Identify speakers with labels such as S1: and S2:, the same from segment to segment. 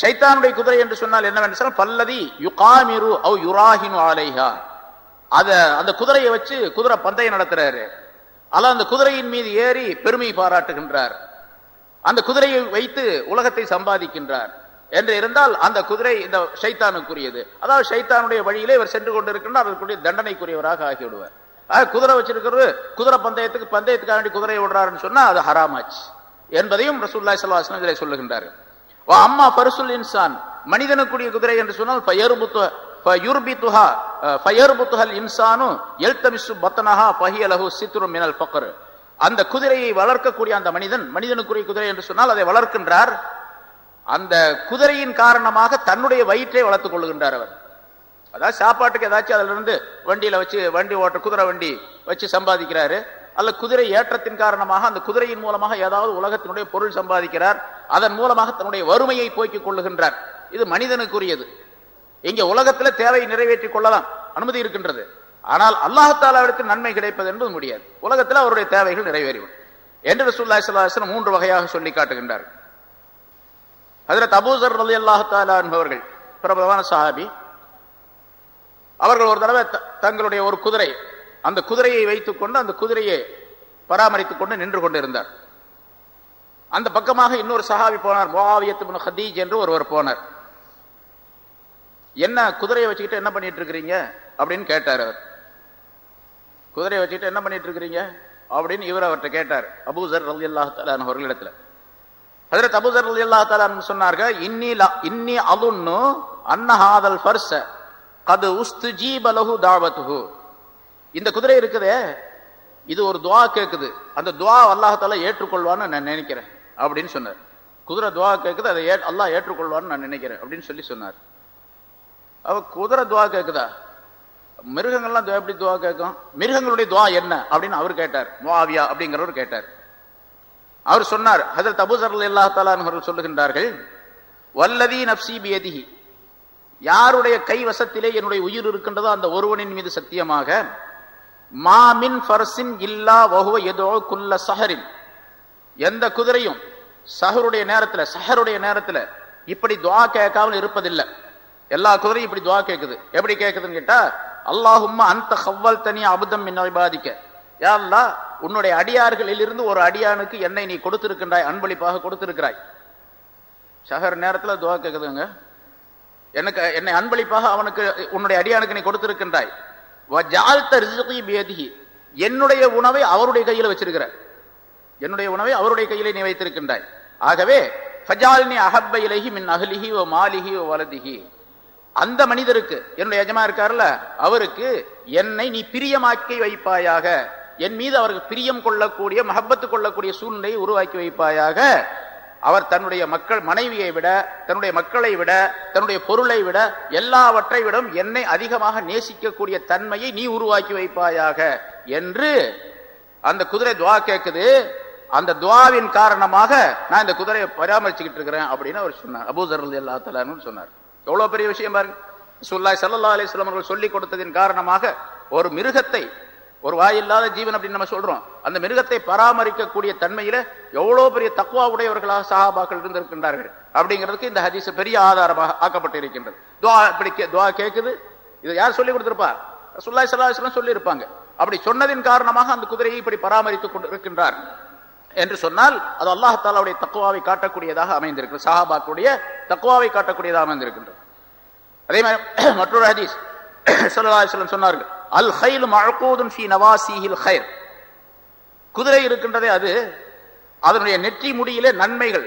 S1: ஷைத்தானுடைய குதிரை என்று சொன்னால் என்னவென்று சொன்னால் பல்லதி யுகாமிரு அவ் யுராஹினு ஆலைஹா அத அந்த குதிரையை வச்சு குதிரை பந்தயம் நடத்துறாரு. அல்ல அந்த குதிரையின் மீது ஏறி பெருமை பாராட்டுகின்றார். அந்த குதிரையை வைத்து உலகத்தை சம்பாதிக்கின்றார். என்று இருந்தால் அந்த குதிரை இந்த ஷைத்தானுக்குரியது. அதாவது ஷைத்தானுடைய வழியிலே இவர் சென்று கொண்டிருக்கின்றார் அதற்குரிய தண்டனைக்குரியவராக ஆகிவிடுவார். ஆக குதிரை வச்சிருக்கிறது குதிரை பந்தயத்துக்கு பந்தயத்துக்காக வேண்டி குதிரை விடுறாருன்னு சொன்னா அது ஹராமாச்சு. என்பதையும் ரசூல்லாய் சல்லாஹ் இதில் சொல்லுகின்றார்கள். அம்மா பரிசுல் இன்சான் மனிதனுக்குரிய குதிரை என்று சொன்னால் ஃபயர்புத்து மினல் அந்த குதிரையை வளர்க்கக்கூடிய அந்த மனிதன் மனிதனுக்குரிய குதிரை என்று சொன்னால் அதை வளர்க்கின்றார். அந்த குதிரையின் காரணமாக தன்னுடைய வயிற்றை வளர்த்துக் கொள்கின்றார் அவர். அதாவது சாப்பாட்டுக்கு ஏதாச்சும் அதுல இருந்து வண்டியில வச்சு வண்டி ஓட்ட குதிரை வண்டி வச்சு சம்பாதிக்கிறாரு. அல்ல குதிரை ஏற்றத்தின் காரணமாக அந்த குதிரையின் மூலமாக ஏதாவது உலகத்தினுடைய பொருள் சம்பாதிக்கிறார். அதன் மூலமாக தன்னுடைய வறுமையை போக்கிக் கொள்ளுகின்றார். இது மனிதனுக்குரியது. இங்க உலகத்துல தேவையை நிறைவேற்றிக் கொள்ளலாம். அனுமதி இருக்கின்றது. ஆனால் அல்லாஹாலாவிற்கு நன்மை கிடைப்பது என்பது முடியாது. உலகத்தில் அவருடைய தேவைகள் நிறைவேறிவிடும். என்று ரசூல்லாய் மூன்று வகையாக சொல்லி காட்டுகின்றார் அதில் தபூசர் அலி அல்லாஹாலா என்பவர்கள் பிரபலமான சஹாபி. அவர்கள் ஒரு தடவை த- தங்களுடைய ஒரு குதிரை அந்த குதிரையை வைத்துக் கொண்டு அந்த குதிரையை பராமரித்துக் கொண்டு நின்று கொண்டிருந்தார். அந்த பக்கமாக இன்னொரு சஹாபி போனார் முஆவியத்து ஹதீஜ் என்று ஒருவர் போனார். என்ன குதிரையை வச்சுக்கிட்டு என்ன பண்ணிட்டு இருக்கிறீங்க? அப்படின்னு கேட்டார் அவர். குதிரையை வச்சுக்கிட்டு என்ன பண்ணிட்டு இருக்கிறீங்க? அப்படின்னு இவர் அவர்கிட்ட கேட்டார். அபூசர் ரலி அல்லாஹ் அவர்களிடத்தில். ஹஜரத் அபூசர் ரலி அல்லாஹ் சொன்னார்கள் இன்னி இன்னி அலுன்னு அன்னஹாதல் ஃபர்ஸ கது உஸ்து ஜீபலகு தாவத்துஹு இந்த குதிரை இருக்குதே. இது ஒரு துவா கேட்குது அந்த துவா அல்லாஹால ஏற்றுக்கொள்வான்னு நான் நினைக்கிறேன். அப்படின்னு சொன்னார். குதிரை துவா கேட்குது அதை ஏ- அல்லாஹ் ஏற்றுக்கொள்வான்னு நான் நினைக்கிறேன் அப்படின்னு சொல்லி சொன்னார். அவ குதிரை துவா கேட்குதா மிருகங்கள்லாம் துவா எப்படி துவா கேட்கும் மிருகங்களுடைய துவா என்ன? அப்படின்னு அவர் கேட்டார். முஆவியா அப்படிங்கிறவர் கேட்டார். அவர் சொன்னார் அதில் அபூசர் அல்லா அவர்கள் சொல்லுகின்றார்கள் வல்லதி நப்சி பியதிஹி. யாருடைய கை வசத்திலே என்னுடைய உயிர் இருக்கின்றதோ அந்த ஒருவனின் மீது சத்தியமாக மாமின் ஃபர்சின் இல்லா வகுவ எதோ குல்ல சஹரின். எந்த குதிரையும் சஹருடைய நேரத்தில் சஹருடைய நேரத்தில் இப்படி துவா கேட்காமல் இருப்பதில்லை. எல்லா குதிரையும் இப்படி துவா கேட்குது. எப்படி கேட்குதுன்னு கேட்டா அல்லாஹும்மா அந்த ஹவ்வல் தனி அபுதம் மின் பாதிக்க யா உன்னுடைய அடியார்களில் இருந்து ஒரு அடியானுக்கு என்னை நீ கொடுத்திருக்கின்றாய் அன்பளிப்பாக கொடுத்திருக்கிறாய். சஹர் நேரத்தில் துவா கேட்குதுங்க. எனக்கு என்னை அன்பளிப்பாக அவனுக்கு உன்னுடைய அடியானுக்கு நீ கொடுத்திருக்கின்றாய். என்னுடைய உணவை அவருடைய கையில் வச்சிருக்கிற. என்னுடைய உணவை அவருடைய கையிலே நீ வைத்திருக்கின்றாய். ஆகவே ஃபஜால்னி அஹப்ப இலகி மின் அகலிஹி ஓ மாலிஹி ஓ வலதிஹி. அந்த மனிதருக்கு என்னுடைய எஜமா இருக்காருல்ல அவருக்கு என்னை நீ பிரியமாக்கி வைப்பாயாக. என் மீது அவருக்கு பிரியம் கொள்ளக்கூடிய மஹப்பத்து கொள்ளக்கூடிய சூழ்நிலையை உருவாக்கி வைப்பாயாக. அவர் தன்னுடைய மக்கள் மனைவியை விட தன்னுடைய மக்களை விட தன்னுடைய பொருளை விட எல்லாவற்றை விடம் என்னை அதிகமாக நேசிக்கக்கூடிய தன்மையை நீ உருவாக்கி வைப்பாயாக என்று அந்த குதிரை துவா கேட்குது அந்த துவாவின் காரணமாக நான் இந்த குதிரையை பராமரிச்சுக்கிட்டு இருக்கிறேன் அப்படின்னு அவர் சொன்னார். அபூசர் அல்லா தலான்னு சொன்னார். எவ்வளோ பெரிய விஷயம் பாருங்க. சுல்லாய் சல்லா அலிஸ்லாம் அவர்கள் சொல்லிக் கொடுத்ததின் காரணமாக ஒரு மிருகத்தை ஒரு வாயில்லாத ஜீவன் அப்படின்னு நம்ம சொல்றோம். அந்த மிருகத்தை பராமரிக்கக்கூடிய தன்மையில எவ்வளவு பெரிய தக்குவா உடையவர்களாக சஹாபாக்கள் இருந்திருக்கின்றார்கள். அப்படிங்கிறதுக்கு இந்த ஹதீஸ் பெரிய ஆதாரமாக ஆக்கப்பட்டு இருக்கின்றது துவா இப்படி கே- துவா கேட்குது இதை யார் சொல்லி கொடுத்திருப்பார் சுல்லாய் சல்லாஹ் சொல்லி இருப்பாங்க அப்படி சொன்னதின் காரணமாக அந்த குதிரையை இப்படி பராமரித்துக் கொண்டிருக்கின்றார். என்று சொன்னால் அது அல்லாஹாலாவுடைய தக்குவாவை காட்டக்கூடியதாக அமைந்திருக்கிறது. சஹாபாக்குடைய தக்குவாவை காட்டக்கூடியதாக அமைந்திருக்கின்றது. அதே மாதிரி மற்றொரு ஹதீஸ் ஸல்லல்லாஹு சொன்னார்கள். அல் ஹைல் மஅகூதுன் ஃபீ நவாசிஹில் ஹைர் குதிரை இருக்கின்றதே அது. அதனுடைய நெற்றி முடியிலே நன்மைகள்.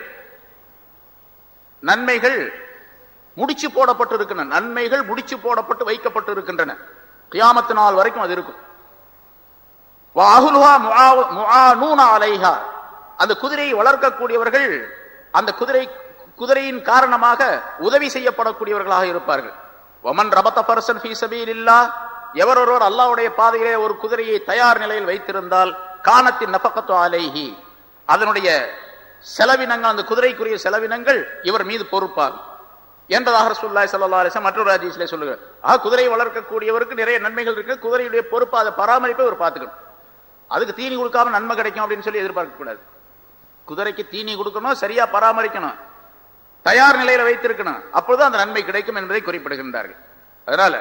S1: நன்மைகள் முடிச்சு போடப்பட்டு இருக்கின்றன நன்மைகள் முடிச்சு போடப்பட்டு வைக்கப்பட்டு இருக்கின்றன கியாமத்து நாள் வரைக்கும் அது இருக்கும். அலைஹா. அந்த குதிரையை வளர்க்கக்கூடியவர்கள் அந்த குதிரை குதிரையின் காரணமாக உதவி செய்யப்படக்கூடியவர்களாக இருப்பார்கள். ஒமன் ரபத்த பர்சன் ஃபீ சபீலில்லாஹ். எவர் ஒருவர் அல்லாவுடைய பாதையிலே ஒரு குதிரையை தயார் நிலையில் வைத்திருந்தால் கானத்தின் நபக்கத்து ஆலேஹி அதனுடைய செலவினங்கள் அந்த குதிரைக்குரிய செலவினங்கள் இவர் மீது பொறுப்பாகும். என்பதாக ரசூலுல்லாஹி சல்லா அலைஹி மற்றொரு ஹதீஸ்ல சொல்லுகிறார். ஆக குதிரை வளர்க்கக்கூடியவருக்கு நிறைய நன்மைகள் இருக்கு. குதிரையுடைய பொறுப்பு அதை பராமரிப்பை அவர் பார்த்துக்கணும். அதுக்கு தீனி கொடுக்காம நன்மை கிடைக்கும் அப்படின்னு சொல்லி எதிர்பார்க்கக்கூடாது குதிரைக்கு தீனி கொடுக்கணும் சரியா பராமரிக்கணும். தயார் நிலையில வைத்திருக்கணும். அப்பொழுது அந்த நன்மை கிடைக்கும் என்பதை குறிப்பிடுகின்றார்கள். அதனால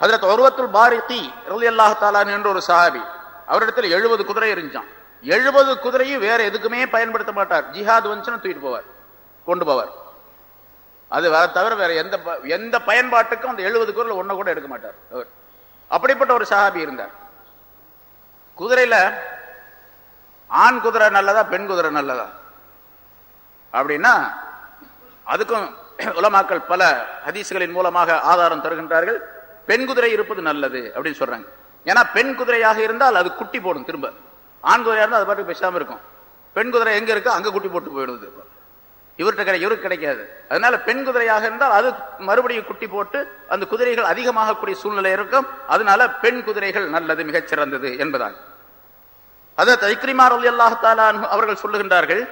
S1: ஹஜரத் ஒருவத்துல் பாரித்தி ரலியல்லாஹு தாலான் என்ற ஒரு சஹாபி அவரிடத்தில் எழுபது குதிரை இருந்துச்சான் எழுபது குதிரையும் வேற எதுக்குமே பயன்படுத்த மாட்டார். ஜிஹாத் வந்துச்சுன்னு தூக்கிட்டு போவார் கொண்டு போவார். அது வேற தவிர வேற எந்த ப- எந்த பயன்பாட்டுக்கும் அந்த எழுபது குதிரை ஒன்றை கூட எடுக்க மாட்டார் அவர். அப்படிப்பட்ட ஒரு சஹாபி இருந்தார். குதிரையில ஆண் குதிரை நல்லதா பெண் குதிரை நல்லதா? அப்படின்னா அதுக்கும் உலமாக்கள் பல ஹதீஸ்களின் மூலமாக ஆதாரம் தருகின்றார்கள். பெண் குதிரை இருப்பது நல்லது அப்படின்னு சொல்றாங்க. ஏன்னா பெண் குதிரையாக இருந்தால் அது குட்டி போடும் திரும்ப. ஆண் குதிரையாக இருந்தால் அது பாட்டுக்கு பேசாமல் இருக்கும். பெண் குதிரை எங்க இருக்கோ? அங்கே குட்டி போட்டு போயிடுது. இவர்கிட்ட கிடை இவருக்கு கிடைக்காது. அதனால பெண் குதிரையாக இருந்தால் அது மறுபடியும் குட்டி போட்டு அந்த குதிரைகள் அதிகமாகக்கூடிய சூழ்நிலை இருக்கும். அதனால பெண் குதிரைகள் நல்லது மிகச் சிறந்தது என்பதாக அதற்கு இக்ரிமார் அலி அல்லாஹ் அவர்கள் சொல்லுகின்றார்கள்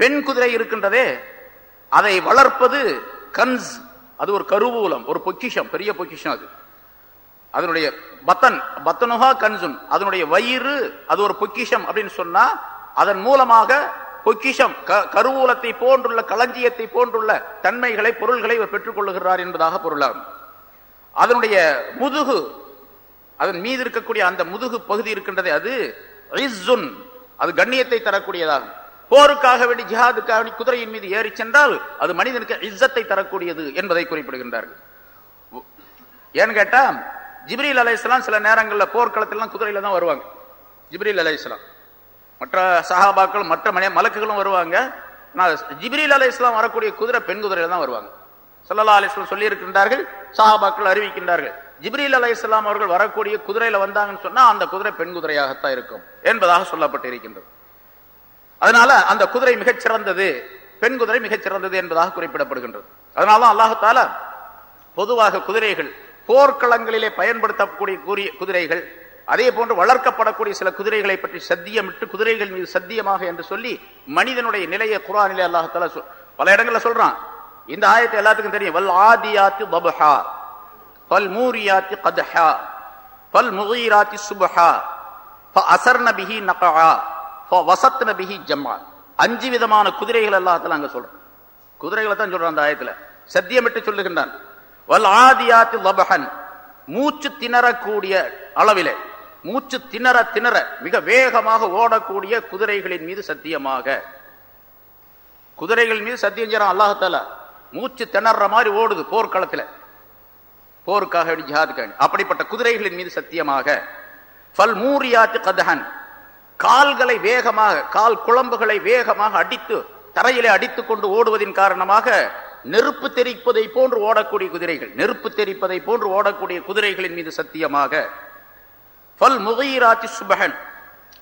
S1: பெண் குதிரை இருக்கின்றதே அதை வளர்ப்பது கன்ஸ். அது ஒரு கருவூலம் ஒரு பொக்கிஷம் பெரிய பொக்கிஷம் அது. அதனுடைய பத்தன் பத்தனுகா கன்சுன். அதனுடைய வயிறு அது ஒரு பொக்கிஷம் அப்படின்னு சொன்னா அதன் மூலமாக பொக்கிஷம் க- கருவூலத்தை போன்றுள்ள களஞ்சியத்தை போன்றுள்ள தன்மைகளை பொருள்களை இவர் பெற்றுக்கொள்ளுகிறார் என்பதாக பொருளாகும் அதனுடைய முதுகு அதன் மீது இருக்கக்கூடிய அந்த முதுகு பகுதி இருக்கின்றதே அது ரிசுன் அது கண்ணியத்தை தரக்கூடியதாகும். போருக்காக வேண்டி ஜிஹாதுக்காக வேண்டி குதிரையின் மீது ஏறி சென்றால் அது மனிதனுக்கு இஸ்ஸத்தை தரக்கூடியது என்பதை குறிப்பிடுகின்றார்கள். ஏன்னு கேட்டா ஜிப்ரீல் அலைஹிஸ்ஸலாம் சில நேரங்களில் போர்க்களத்திலாம் குதிரையில் தான் வருவாங்க. ஜிப்ரீல் அலைஹிஸ்ஸலாம் மற்ற சஹாபாக்கள் மற்ற மனித மலக்குகளும் வருவாங்க. ஆனால் ஜிப்ரீல் அலைஹிஸ்ஸலாம் வரக்கூடிய குதிரை பெண் குதிரையில் தான் வருவாங்க. ஸல்லல்லாஹு அலைஹி சொல்லியிருக்கின்றார்கள் சொல்லி இருக்கின்றார்கள் சஹாபாக்கள் அறிவிக்கின்றார்கள். ஜிப்ரீல் அலைஹிஸ்ஸலாம் அவர்கள் வரக்கூடிய குதிரையில வந்தாங்கன்னு சொன்னா அந்த குதிரை பெண் குதிரையாகத்தான் இருக்கும் என்பதாக சொல்லப்பட்டு இருக்கின்றது அதனால அந்த குதிரை மிகச்சிறந்தது பெண் குதிரை மிகச்சிறந்தது என்பதாக குறிப்பிடப்படுகின்றது. அதனால தான் அல்லாஹத்தால பொதுவாக குதிரைகள் போர்க்களங்களிலே பயன்படுத்தக்கூடிய கூறிய குதிரைகள் அதே போன்று வளர்க்கப்படக்கூடிய சில குதிரைகளை பற்றி சத்தியமிட்டு குதிரைகள் மீது சத்தியமாக என்று சொல்லி மனிதனுடைய நிலையை குரானிலே நிலை தாலா சொல்- பல இடங்களில் சொல்றான். இந்த ஆயத்தை எல்லாத்துக்கும் தெரியும். வல் ஆதியாத்து பபஹா பல் மூரியாத்தி கதஹா பல் முகீராத்தி சுபஹா அசர் நபிஹி நகா வசத் நபிஹி ஜம்மா அஞ்சு விதமான குதிரைகள் எல்லாத்துல அங்க சொல்றான். குதிரைகளை தான் சொல்றான் அந்த ஆயத்துல. சத்தியமிட்டு சொல்லுகின்றான். வல் ஆதியாத்து லபஹன். மூச்சு திணறக்கூடிய அளவிலே மூச்சு திணற திணற மிக வேகமாக ஓடக்கூடிய குதிரைகளின் மீது சத்தியமாக. குதிரைகள் மீது சத்தியம் செய்யறான் அல்லாஹால மூச்சு திணற மாதிரி ஓடுது போர்க்களத்துல. போருக்காக ஜிஹாதுக்காக அப்படிப்பட்ட குதிரைகளின் மீது சத்தியமாக. ஃபல் மூரியாத்து கதஹன். கால்களை வேகமாக கால் குழம்புகளை வேகமாக அடித்து தரையிலே அடித்துக் கொண்டு ஓடுவதின் காரணமாக நெருப்பு தெரிப்பதை போன்று ஓடக்கூடிய குதிரைகள் நெருப்பு தெரிப்பதை போன்று ஓடக்கூடிய குதிரைகளின் மீது சத்தியமாக ஃபல் முகீராத்தி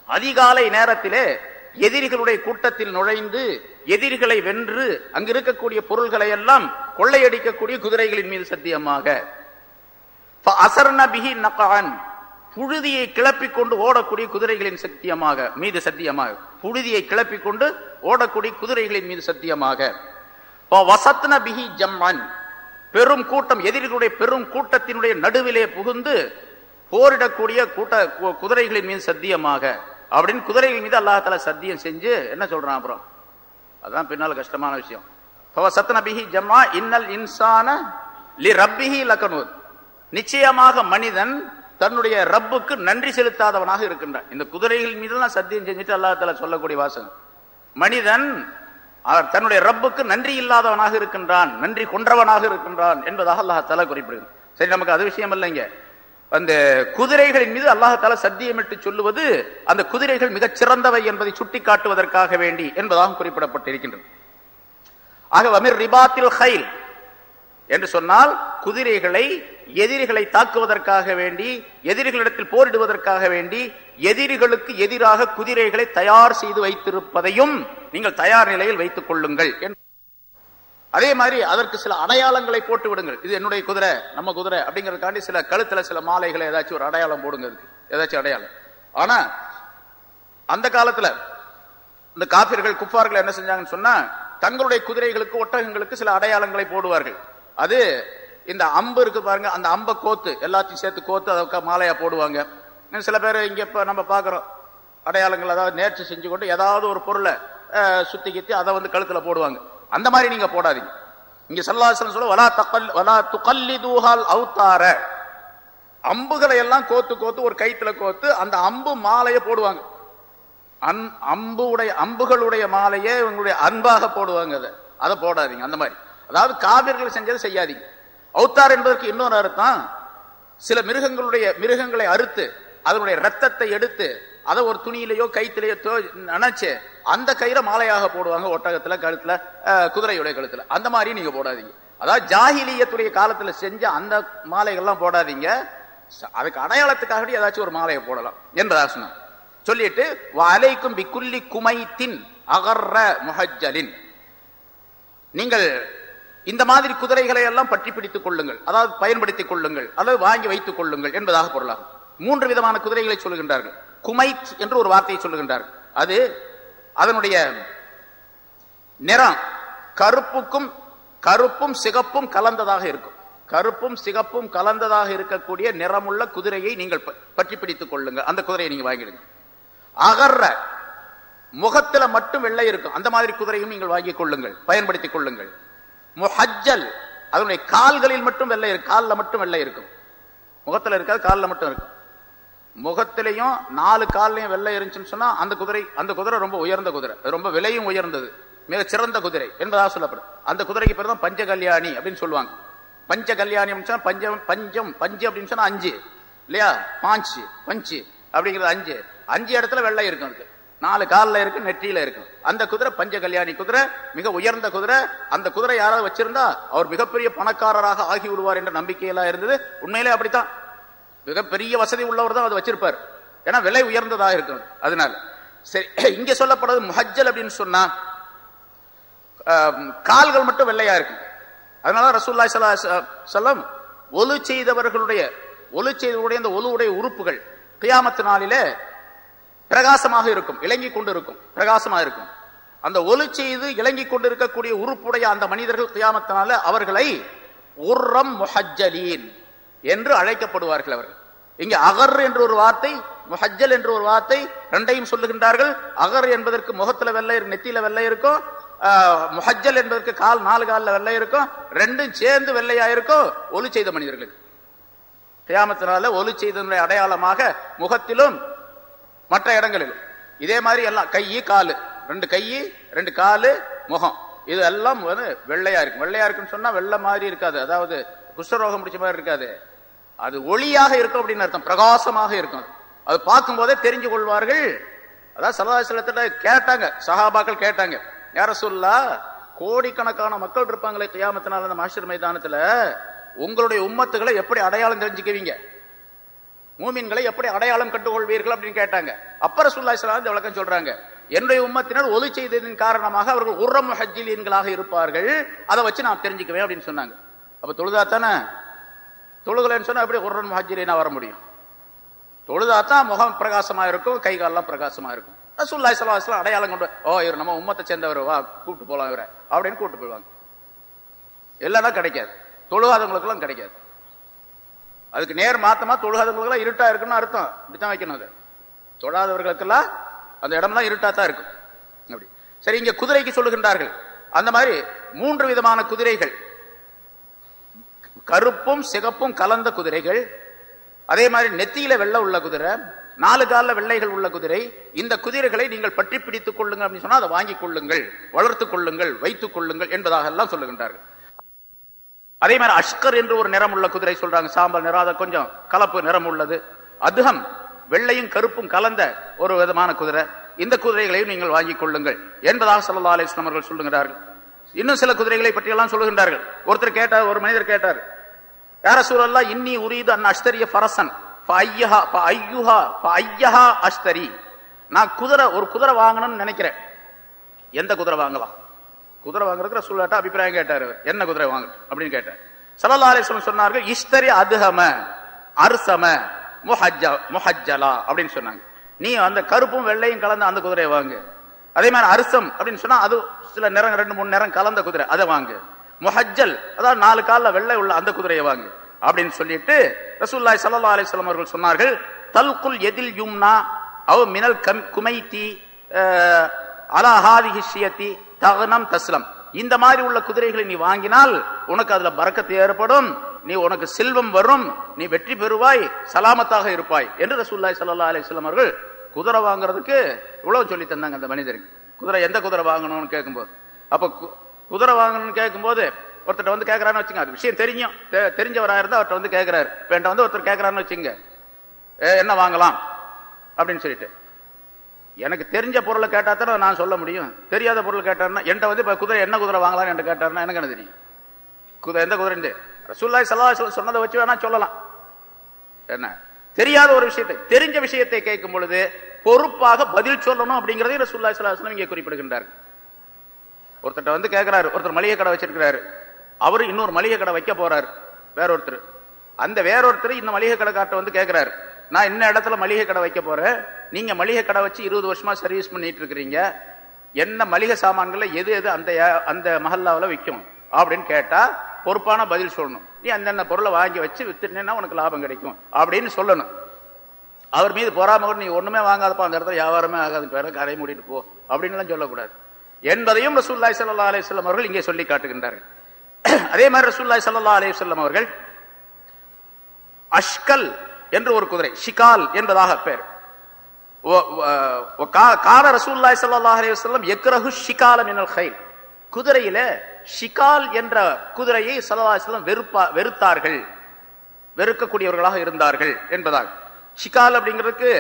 S1: அதிகாலை நேரத்திலே எதிரிகளுடைய கூட்டத்தில் நுழைந்து எதிரிகளை வென்று அங்கு இருக்கக்கூடிய பொருள்களை எல்லாம் கொள்ளையடிக்கக்கூடிய குதிரைகளின் மீது சத்தியமாக அசர்ன நகான் புழுதியை கிளப்பிக் கொண்டு ஓடக்கூடிய குதிரைகளின் சத்தியமாக மீது சத்தியமாக புழுதியை கிளப்பிக் கொண்டு ஓடக்கூடிய குதிரைகளின் மீது சத்தியமாக வசத்ன பிஹி ஜம்மன். பெரும் கூட்டம் எதிரிகளுடைய பெரும் கூட்டத்தினுடைய நடுவிலே புகுந்து போரிடக்கூடிய கூட்ட குதிரைகளின் மீது சத்தியமாக. அப்படின்னு குதிரைகள் மீது அல்லாஹால சத்தியம் செஞ்சு என்ன சொல்றான் அப்புறம்? அதான் பின்னால கஷ்டமான விஷயம். ஃபவசத்ன ஜம்மா இன்னல் இன்சான லி ரப்பிஹி லகனூத் நிச்சயமாக மனிதன் தன்னுடைய ரப்புக்கு நன்றி செலுத்தாதவனாக இருக்கின்றான். இந்த குதிரைகள் மீதெல்லாம் சத்தியம் செஞ்சுட்டு அல்லாஹால சொல்லக்கூடிய வாசகம். மனிதன் தன்னுடைய ரப்புக்கு நன்றி இல்லாதவனாக இருக்கின்றான் நன்றி கொன்றவனாக இருக்கின்றான் என்பதாக அல்லாஹ் தஆலா குறிப்பிடுகிறான். சரி நமக்கு அது விஷயம் இல்லைங்க அந்த குதிரைகளின் மீது அல்லாஹ் சத்தியமிட்டு சொல்லுவது அந்த குதிரைகள் மிகச் சிறந்தவை என்பதை சுட்டிக்காட்டுவதற்காக வேண்டி என்பதாக குறிப்பிடப்பட்டிருக்கின்றது. ஆக வமிர் ரிபாத்தில் ஹைல் என்று சொன்னால் குதிரைகளை எதிரிகளை தாக்குவதற்காக வேண்டி எதிரிகளிடத்தில் போரிடுவதற்காக வேண்டி எதிரிகளுக்கு எதிராக குதிரைகளை தயார் செய்து வைத்திருப்பதையும் நீங்கள் தயார் நிலையில் வைத்துக் கொள்ளுங்கள். அதே மாதிரி அதற்கு சில அடையாளங்களை போட்டு விடுங்கள். இது என்னுடைய குதிரை நம்ம குதிரை அப்படிங்கறதுக்காண்டி சில கழுத்துல சில மாலைகளை ஏதாச்சும் ஒரு அடையாளம் போடுங்க ஏதாச்சும் அடையாளம். ஆனா அந்த காலத்துல இந்த காபிர்கள் குப்பார்கள் என்ன செஞ்சாங்கன்னு சொன்னா தங்களுடைய குதிரைகளுக்கு ஒட்டகங்களுக்கு சில அடையாளங்களை போடுவார்கள். அது இந்த அம்பு இருக்கு பாருங்க அந்த அம்பை கோத்து எல்லாத்தையும் சேர்த்து கோத்து அதை மாலையா போடுவாங்க. சில பேர் இங்க இப்ப நம்ம பாக்குறோம் அடையாளங்கள் அதாவது நேர்ச்சி செஞ்சு கொண்டு ஏதாவது ஒரு பொருளை சுற்றி சுத்தி கித்தி அதை வந்து கழுத்துல போடுவாங்க. அந்த மாதிரி நீங்க போடாதீங்க. இங்க சல்லாசலம் சொல்ல வலா தக்கல் வலா துகல்லிதூஹால் அவுத்தார. அம்புகளை எல்லாம் கோத்து கோத்து ஒரு கைத்துல கோத்து அந்த அம்பு மாலையை போடுவாங்க. அன் அம்புடைய அம்புகளுடைய மாலையே இவங்களுடைய அன்பாக போடுவாங்க அதை. அதை போடாதீங்க அந்த மாதிரி. அதாவது காவிர்கள் செஞ்சதை செய்யாதீங்க. அவுத்தார் என்பதற்கு இன்னொரு அர்த்தம் சில மிருகங்களுடைய மிருகங்களை அறுத்து அதனுடைய ரத்தத்தை எடுத்து அதை ஒரு துணியிலையோ கைத்திலையோ தோ- நினைச்சு அந்த கயிறை மாலையாக போடுவாங்க ஒட்டகத்துல கழுத்துல அஹ், குதிரையுடைய கழுத்துல. அந்த மாதிரி நீங்க போடாதீங்க. அதாவது ஜாகிலியத்துடைய காலத்துல செஞ்ச அந்த மாலைகள்லாம் போடாதீங்க. அதுக்கு அடையாளத்துக்காக ஏதாச்சும் ஒரு மாலையை போடலாம் என்பதா சொன்ன சொல்லிட்டு அலைக்கும் பிக்குல்லி குமைத்தின் அகர்ற முஹஜலின் நீங்கள் இந்த மாதிரி குதிரைகளை எல்லாம் பற்றி பிடித்துக் கொள்ளுங்கள். அதாவது பயன்படுத்திக் கொள்ளுங்கள். அல்லது வாங்கி வைத்துக் கொள்ளுங்கள் என்பதாக பொருளாகும். மூன்று விதமான குதிரைகளை சொல்லுகின்றார்கள். குமைத் என்று ஒரு வார்த்தையை சொல்லுகின்றார்கள் அது அதனுடைய நிறம் கருப்புக்கும் கருப்பும் சிகப்பும் கலந்ததாக இருக்கும். கருப்பும் சிகப்பும் கலந்ததாக இருக்கக்கூடிய நிறமுள்ள குதிரையை நீங்கள் பற்றி பிடித்துக் கொள்ளுங்கள். அந்த குதிரையை நீங்க வாங்கிடுங்க. அகர்ற முகத்துல மட்டும் வெள்ளை இருக்கும். அந்த மாதிரி குதிரையும் நீங்கள் வாங்கிக் கொள்ளுங்கள். பயன்படுத்திக் கொள்ளுங்கள். முஹஜல் அதனுடைய கால்களில் மட்டும் வெள்ளை இருக்கும் காலில் மட்டும் வெள்ளை இருக்கும். முகத்தில் இருக்காது காலில் மட்டும் இருக்கும். முகத்திலையும் நாலு கால்லையும் வெள்ளை இருந்துச்சுன்னு சொன்னா அந்த குதிரை அந்த குதிரை ரொம்ப உயர்ந்த குதிரை. ரொம்ப விலையும் உயர்ந்தது. மிக சிறந்த குதிரை என்பதாக சொல்லப்படும். அந்த குதிரைக்கு பேர் தான் பஞ்ச கல்யாணி அப்படின்னு சொல்லுவாங்க. பஞ்ச கல்யாணி அப்படின்னு சொன்னா பஞ்சம் பஞ்சம் பஞ்சு அப்படின்னு சொன்னா அஞ்சு. இல்லையா? பாஞ்சு பஞ்சு அப்படிங்கிறது அஞ்சு. அஞ்சு இடத்துல வெள்ளை இருக்கும் அதுக்கு. நாலு காலில் இருக்கு நெற்றியில இருக்கு. அந்த குதிரை பஞ்ச கல்யாணி குதிரை மிக உயர்ந்த குதிரை அந்த குதிரை யாராவது வச்சிருந்தா அவர் மிகப்பெரிய பணக்காரராக ஆகி விடுவார் என்ற நம்பிக்கையெல்லாம் இருந்தது. உண்மையிலே அப்படித்தான். மிகப்பெரிய வசதி உள்ளவர் தான் அதை வச்சிருப்பார். ஏன்னா விலை உயர்ந்ததாக இருக்கும். அதனால சரி இங்க சொல்லப்படுறது முஹஜல் அப்படின்னு சொன்னா கால்கள் மட்டும் வெள்ளையா இருக்கும் அதனால ரசூல்லாய் சொல்லம் ஒலு செய்தவர்களுடைய ஒலு செய்தவருடைய அந்த ஒலுவுடைய உறுப்புகள் கியாமத்து நாளிலே பிரகாசமாக இருக்கும் இலங்கி கொண்டு இருக்கும் பிரகாசமாக இருக்கும். அந்த ஒலு செய்து இலங்கி கொண்டிருக்கக்கூடிய உறுப்புடைய அந்த மனிதர்கள் கியாமத்தினால அவர்களை உர்ரம் முஹஜலீன் என்று அழைக்கப்படுவார்கள் அவர்கள். இங்கு அகர் என்று ஒரு வார்த்தை முஹஜ்ஜல் என்று ஒரு வார்த்தை ரெண்டையும் சொல்லுகின்றார்கள். அகர் என்பதற்கு முகத்துல வெள்ளை நெத்தியில வெள்ளை இருக்கும் முஹஜல் முஹஜ்ஜல் என்பதற்கு கால் நாலு காலில் வெள்ளை இருக்கும் ரெண்டும் சேர்ந்து வெள்ளையா இருக்கும் ஒலு செய்த மனிதர்களுக்கு கியாமத்தினால ஒலு செய்தனுடைய அடையாளமாக முகத்திலும் மற்ற இடங்களிலும். இதே மாதிரி எல்லாம் கை காலு. ரெண்டு கை ரெண்டு காலு முகம். இது எல்லாம் வந்து வெள்ளையா இருக்கும். வெள்ளையா இருக்குன்னு சொன்னா வெள்ளை மாதிரி இருக்காது. அதாவது குஷ்டரோகம் பிடிச்ச மாதிரி இருக்காது. அது ஒளியாக இருக்கும் அப்படின்னு அர்த்தம். பிரகாசமாக இருக்கும். அது. பார்க்கும் போதே தெரிஞ்சு கொள்வார்கள். அதான் சலதாசலத்திட்ட கேட்டாங்க. சஹாபாக்கள் கேட்டாங்க. யார சொல்லா கோடிக்கணக்கான மக்கள் இருப்பாங்களே கியாமத்தினால அந்த மாஸ்டர் மைதானத்துல. உங்களுடைய உம்மத்துகளை எப்படி அடையாளம் தெரிஞ்சுக்குவீங்க? மூமின்களை எப்படி அடையாளம் கண்டுகொள்வீர்கள் அப்படின்னு கேட்டாங்க. அப்ப ரசூல்லா இஸ்லாம் இந்த விளக்கம் சொல்றாங்க. என்னுடைய உம்மத்தினர் ஒலி செய்ததின் காரணமாக அவர்கள் உரம் ஹஜ்ஜிலியன்களாக இருப்பார்கள். அதை வச்சு நான் தெரிஞ்சுக்குவேன் அப்படின்னு சொன்னாங்க. அப்ப தொழுதா தானே? தொழுகலைன்னு சொன்னா எப்படி உர்ரம் ஹஜ்ஜிலீனா வர முடியும்? தொழுதா தான் முகம் பிரகாசமா இருக்கும் கை காலெல்லாம் பிரகாசமா இருக்கும். ரசூல்லா இஸ்லாம் அலைஹி அடையாளம் கொண்டு ஓ இவர் நம்ம உம்மத்தை சேர்ந்தவர் வா கூப்பிட்டு போகலாம் இவரை அப்படின்னு கூப்பிட்டு போயிடுவாங்க. இல்லைன்னா கிடைக்காது. தொழுகாதவங்களுக்கெல்லாம் கிடைக்காது. அதுக்கு நேர் மாத்தமா தொழுகாதவங்களுக்கெல்லாம் இருட்டா இருக்குன்னு அர்த்தம். இப்படித்தான் வைக்கணும் அது. தொழாதவர்களுக்கெல்லாம் அந்த இடம்லாம் இருட்டா தான் இருக்கும். அப்படி. சரி இங்க குதிரைக்கு சொல்லுகின்றார்கள். அந்த மாதிரி மூன்று விதமான குதிரைகள். கருப்பும் சிகப்பும் கலந்த குதிரைகள். அதே மாதிரி நெத்தியில வெள்ளை உள்ள குதிரை நாலு கால வெள்ளைகள் உள்ள குதிரை. இந்த குதிரைகளை நீங்கள் பற்றி பிடித்துக் கொள்ளுங்கள் அப்படின்னு சொன்னா அதை வாங்கிக் கொள்ளுங்கள் வளர்த்துக் கொள்ளுங்கள் வைத்துக் கொள்ளுங்கள் என்பதாக எல்லாம் சொல்லுகின்றார்கள். அதே மாதிரி அஷ்கர் என்று ஒரு நிறம் உள்ள குதிரை சொல்றாங்க. சாம்பல் நிறம் கொஞ்சம் கலப்பு நிறம் உள்ளது. அதுகம் வெள்ளையும் கருப்பும் கலந்த ஒரு விதமான குதிரை. இந்த குதிரைகளையும் நீங்கள் வாங்கிக் கொள்ளுங்கள் என்பதாக சல்லா அலிஸ்லாம் அவர்கள் சொல்லுகிறார்கள் இன்னும் சில குதிரைகளை பற்றியெல்லாம் சொல்லுகின்றார்கள். ஒருத்தர் கேட்டார் ஒரு மனிதர் கேட்டார் யார சூழல்லா இன்னி உரியது அன் அஷ்தரிய பரசன் ஐயஹா ஐயஹா அஷ்தரி. நான் குதிரை ஒரு குதிரை வாங்கணும்னு நினைக்கிறேன். எந்த குதிரை வாங்கலாம் குதிரை வாங்குறதுக்கு ரசூல்லாட்ட அபிப்பிராயம் கேட்டார். அவர். என்ன குதிரை வாங்கட்டும் அப்படின்னு கேட்டார். சலல்லா அலிஸ்லம் சொன்னார்கள் இஷ்தரி அதுகம அர்சம முஹஜா முஹஜ்ஜலா அப்படின்னு சொன்னாங்க. நீ அந்த கருப்பும் வெள்ளையும் கலந்த அந்த குதிரையை வாங்கு. அதே மாதிரி அரிசம் அப்படின்னு சொன்னா அது சில நிறம் ரெண்டு மூணு நேரம் கலந்த குதிரை அதை வாங்கு. முஹஜ்ஜல் அதாவது நாலு காலில் வெள்ளை உள்ள அந்த குதிரையை வாங்கு. அப்படின்னு சொல்லிட்டு ரசூல்லாய் சல்லா அலிஸ்லாம் அவர்கள் சொன்னார்கள் தல்குல் எதில் யும்னா அவ் மினல் கம் குமைத்தி அலஹாதி ஹிஷியத்தி தகனம் தஸ்லம். இந்த மாதிரி உள்ள குதிரைகளை நீ வாங்கினால் உனக்கு அதுல பறக்கத்து ஏற்படும் நீ உனக்கு செல்வம் வரும் நீ வெற்றி பெறுவாய் சலாமத்தாக இருப்பாய் என்று ரசூல்லாய் சல்லா அலிஸ்லாம் அவர்கள் குதிரை வாங்குறதுக்கு இவ்வளவு சொல்லி தந்தாங்க அந்த மனிதருக்கு. குதிரை எந்த குதிரை வாங்கணும்னு கேட்கும்போது அப்போ கு- குதிரை வாங்கணும்னு கேட்கும்போது ஒருத்தர் வந்து கேட்கறான்னு வச்சுங்க அது விஷயம் தெரியும். தெ- இருந்தால் அவர்கிட்ட வந்து கேட்கிறாரு இப்ப வந்து ஒருத்தர் கேட்கறான்னு வச்சுங்க "ஏ, என்ன வாங்கலாம்? அப்படின்னு சொல்லிட்டு. எனக்கு தெரிஞ்ச பொருளை கேட்டால் தானே நான் சொல்ல முடியும். தெரியாத பொருள் கேட்டாருன்னா என்கிட்ட வந்து இப்ப குதிரை என்ன குதிரை வாங்கலாம்னு என்கிட்ட கேட்டாருன்னா எனக்கு என்ன தெரியும்? குதிரை எந்த குதிரைன்னு ரசூல்லாய் சல்லா சொன்னதை வச்சு வேணா சொல்லலாம். என்ன? தெரியாத ஒரு விஷயத்தை தெரிஞ்ச விஷயத்தை கேட்கும் பொழுது பொறுப்பாக பதில் சொல்லணும் அப்படிங்கறதை ரசூல்லா ஸல்லல்லாஹு இங்கே குறிப்பிடுகின்றார். ஒருத்தர்ட்ட வந்து கேட்கிறாரு ஒருத்தர் மளிகை கடை வச்சிருக்கிறாரு. அவரு இன்னொரு மளிகை கடை வைக்க போறாரு வேற ஒருத்தர் அந்த வேற ஒருத்தர் இந்த மளிகை கடைக்கார்ட்ட வந்து கேட்கிறாரு நான் இந்த இடத்துல மளிகை கடை வைக்க போறேன். நீங்க மளிகை கடை வச்சு இருபது வருஷமா சர்வீஸ் பண்ணிட்டு இருக்கிறீங்க. என்ன மளிகை சாமான்கள்ல எது எது அந்த அந்த மஹல்லாவுல விற்கும் அப்படின்னு கேட்டா பொறுப்பான பதில் சொல்லணும். நீ அந்தந்த பொருளை வாங்கி வச்சு வித்துட்டேன்னா உனக்கு லாபம் கிடைக்கும் அப்படின்னு சொல்லணும். அவர் மீது பொறாம கூட நீ ஒண்ணுமே வாங்காதப்பா அந்த இடத்துல வியாபாரமே ஆகாது பேர கரை மூடிட்டு போ அப்படின்னுலாம் சொல்லக்கூடாது. என்பதையும் ரசூல்லாய் சல்லா அலிஸ்லாம் அவர்கள் இங்கே சொல்லி காட்டுகின்றார்கள். அதே மாதிரி ரசூல்லாய் சல்லா அலிஸ்லாம் அவர்கள் அஷ்கல் என்று ஒரு குதிரை ஷிகால் என்பதாக பேர். கால ரசூல்லாய் ஸல்லல்லாஹு அலைஹி எக்ரஹு ஷிகாலம் ஷிகால மினல் குதிரையில ஷிகால் என்ற குதிரையை ஸல்லல்லாஹு செல்லம் வெறுப்பா வெறுத்தார்கள். வெறுக்கக்கூடியவர்களாக இருந்தார்கள் என்பதாக ஷிகால் அப்படிங்கிறதுக்கு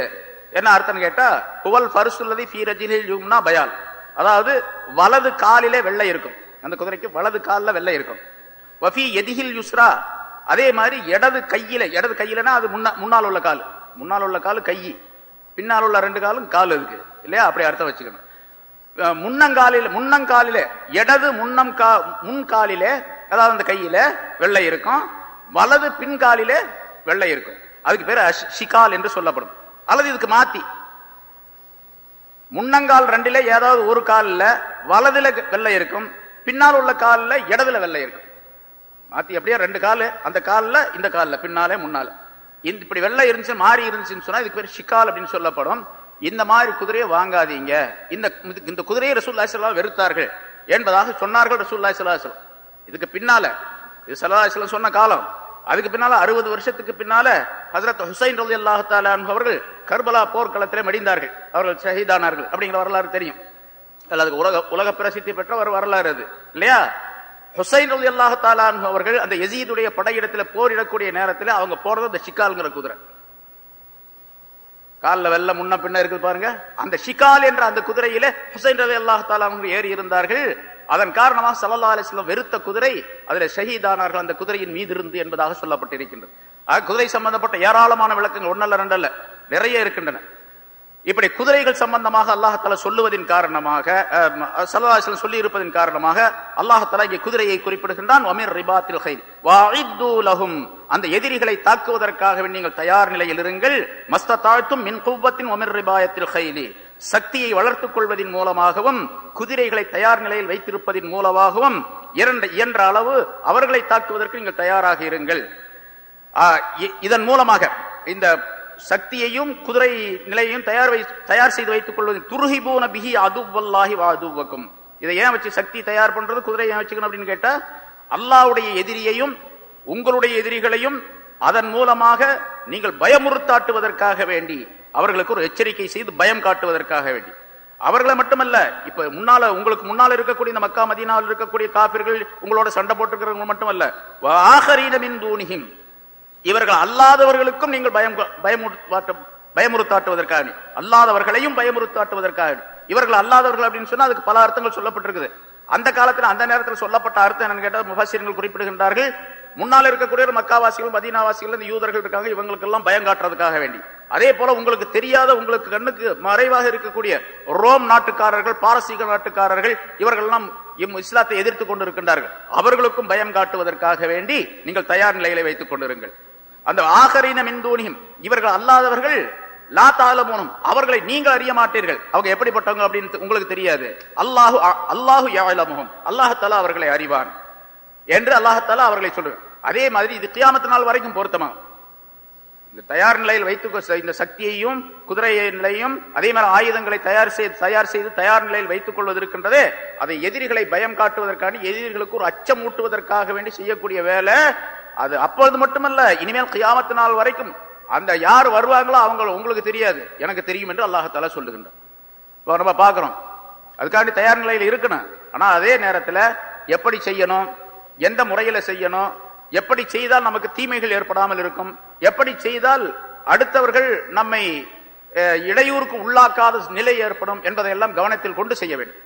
S1: என்ன அர்த்தம் கேட்டா புவல் ஃபர்சுல்லதி ஃபீ ரஜிலில் யும்னா பயால். அதாவது வலது காலிலே வெள்ளை இருக்கும். அந்த குதிரைக்கு வலது கால்ல வெள்ளை இருக்கும். வஃபி எதிகில் யுஸ்ரா. அதே மாதிரி இடது கையில இடது கையிலனா அது முன்னா முன்னால் உள்ள கால். முன்னால் உள்ள கால் கை. பின்னால் உள்ள ரெண்டு காலும் கால் இருக்கு இல்லையா? அப்படி அர்த்தம் வச்சுக்கணும். முன்னங்காலில முன்னங்காலில் முன்னங்காலிலே இடது முன்னம் கா முன்காலில அதாவது அந்த கையில வெள்ளை இருக்கும். வலது பின்காலில வெள்ளை இருக்கும். அதுக்கு பேர் ஷிகால் என்று சொல்லப்படும். அல்லது இதுக்கு மாத்தி. முன்னங்கால் ரெண்டிலே ஏதாவது ஒரு காலில் வலதுல வெள்ளை இருக்கும். பின்னால் உள்ள காலில் இடதுல வெள்ளை இருக்கும். மாத்தி அப்படியே ரெண்டு காலு அந்த காலில் இந்த காலில் பின்னாலே முன்னால. இந்த இப்படி வெள்ளை இருந்துச்சு மாறி இருந்துச்சுன்னு சொன்னா இதுக்கு பேர் ஷிக்கால் அப்படின்னு சொல்லப்படும். இந்த மாதிரி குதிரையை வாங்காதீங்க. இந்த இந்த குதிரையை ரசூல்லா ஸல்லல்லாஹு வெறுத்தார்கள் என்பதாக சொன்னார்கள் ரசூல்லா ஸல்லல்லாஹு இதுக்கு பின்னால இது ஸல்லல்லாஹு சொன்ன காலம். அதுக்கு பின்னால அறுபது வருஷத்துக்கு பின்னால ஹசரத் ஹுசைன் ரலி அல்லாஹால அவர்கள் கர்பலா போர்க்களத்திலே மடிந்தார்கள். அவர்கள் ஷஹீதானார்கள். அப்படிங்கிற வரலாறு தெரியும். அல்லது அதுக்கு உலக உலக பிரசித்தி பெற்ற ஒரு வரலாறு அது. இல்லையா? ஹுசைன் ரலி அல்லாஹு அவர்கள் அந்த எசீதுடைய படையிடத்தில் போரிடக்கூடிய நேரத்தில் அவங்க போறது அந்த ஷிகால்ங்கிற குதிரை. காலில் வெள்ள முன்ன பின்ன இருக்குது பாருங்க. அந்த ஷிகால் என்ற அந்த குதிரையில ஹுசைன் அலி அல்லாஹ் அவங்க ஏறி இருந்தார்கள். அதன் காரணமாக சல்லா அலிஸ்லம் வெறுத்த குதிரை அதில் ஷஹீதானார்கள் அந்த குதிரையின் மீது இருந்து என்பதாக சொல்லப்பட்டிருக்கின்றது. குதிரை சம்பந்தப்பட்ட ஏராளமான விளக்கங்கள் ஒன்னல்ல ரெண்டல்ல நிறைய இருக்கின்றன. இப்படி குதிரைகள் சம்பந்தமாக அல்லாஹால சொல்லுவதின் காரணமாக சல்லாஹ் சொல்லி இருப்பதன் காரணமாக அல்லாஹால இங்கே குதிரையை குறிப்பிடுகின்றான் அமீர் ரிபாத்தில் ஹைல் வஅித்து அந்த எதிரிகளை தாக்குவதற்காக நீங்கள் தயார் நிலையில் இருங்கள். மஸ்த தாழ்த்தும் மின் குவத்தின் ஒமிர் ரிபாயத்தில் ஹைலி சக்தியை வளர்த்துக் கொள்வதன் மூலமாகவும் குதிரைகளை தயார் நிலையில் வைத்திருப்பதன் மூலமாகவும் இரண்டு இயன்ற அளவு அவர்களை தாக்குவதற்கு நீங்கள் தயாராக இருங்கள். இதன் மூலமாக இந்த சக்தியையும் குதிரை நிலையையும் தயார் வை தயார் செய்து வைத்துக் கொள்வது துருஹிபூன பிஹி அதுவல்லாஹி வாதுவக்கும். இதை ஏன் வச்சு சக்தி தயார் பண்றது குதிரை ஏன் வச்சுக்கணும் அப்படின்னு கேட்டா அல்லாஹ்வுடைய எதிரியையும் உங்களுடைய எதிரிகளையும் அதன் மூலமாக நீங்கள் பயமுறுத்தாட்டுவதற்காக வேண்டி அவர்களுக்கு ஒரு எச்சரிக்கை செய்து பயம் காட்டுவதற்காக வேண்டி. அவர்களை மட்டுமல்ல இப்ப முன்னால உங்களுக்கு முன்னால் இருக்கக்கூடிய இந்த மக்கா மதினாவில் இருக்கக்கூடிய காப்பிர்கள் உங்களோட சண்டை போட்டுக்கிறவங்க மட்டுமல்ல. வாஹரீன மின் இவர்கள் அல்லாதவர்களுக்கும் நீங்கள் பயம் பயமுறுத்தாட்ட பயமுறுத்தாட்டுவதற்காக. அல்லாதவர்களையும் பயமுறுத்தாட்டுவதற்காக. இவர்கள் அல்லாதவர்கள் அப்படின்னு சொன்னா அதுக்கு பல அர்த்தங்கள் சொல்லப்பட்டிருக்குது. அந்த காலத்தில் அந்த நேரத்தில் சொல்லப்பட்ட அர்த்தம் என்னன்னு கேட்டால் முஃபஸிர்கள் குறிப்பிடுகின்றார்கள். முன்னால் இருக்கக்கூடிய மக்காவாசிகள் மதீனாவாசிகள் இந்த யூதர்கள் இருக்காங்க இவங்களுக்கு எல்லாம் பயம் காட்டுறதுக்காக வேண்டி. அதே போல உங்களுக்கு தெரியாத உங்களுக்கு கண்ணுக்கு மறைவாக இருக்கக்கூடிய ரோம் நாட்டுக்காரர்கள் பாரசீக நாட்டுக்காரர்கள் இவர்கள் எல்லாம் இம் இஸ்லாத்தை எதிர்த்து கொண்டிருக்கின்றார்கள். அவர்களுக்கும் பயம் காட்டுவதற்காக வேண்டி நீங்கள் தயார் நிலையில வைத்துக் கொண்டிருங்கள். அந்த ஆகரின மின்தூனியும் இவர்கள் அல்லாதவர்கள் லா தாலமோனும் அவர்களை நீங்கள் அறிய மாட்டீர்கள். அவங்க எப்படிப்பட்டவங்க அப்படின்னு உங்களுக்கு தெரியாது. அல்லாஹு அல்லாஹு யாழமுகம் அல்லாஹத்தாலா அவர்களை அறிவான். என்று அல்லாஹத்தாலா அவர்களை சொல்லுவேன் அதே மாதிரி இது கியாமத்து நாள் வரைக்கும் பொருத்தமா? இந்த தயார் நிலையில் வைத்து இந்த சக்தியையும் குதிரை நிலையும் அதே மாதிரி ஆயுதங்களை தயார் செய்து தயார் செய்து தயார் நிலையில் வைத்துக் கொள்வதற்கின்றதே அதை எதிரிகளை பயம் காட்டுவதற்கான எதிரிகளுக்கு ஒரு அச்சம் ஊட்டுவதற்காக வேண்டி செய்யக்கூடிய வேலை அது அப்பொழுது மட்டுமல்ல இனிமேல் கியாமத்து நாள் வரைக்கும் அந்த யார் வருவாங்களோ அவங்க உங்களுக்கு தெரியாது. எனக்கு தெரியும் என்று அல்லாஹால சொல்லுகின்றான். இப்போ நம்ம பார்க்குறோம். அதுக்காண்டி தயார் நிலையில் இருக்கணும். ஆனால் அதே நேரத்தில் எப்படி செய்யணும்? எந்த முறையில் செய்யணும்? எப்படி செய்தால் நமக்கு தீமைகள் ஏற்படாமல் இருக்கும்? எப்படி செய்தால் அடுத்தவர்கள் நம்மை இடையூறுக்கு உள்ளாக்காத நிலை ஏற்படும் என்பதையெல்லாம் கவனத்தில் கொண்டு செய்ய வேண்டும்.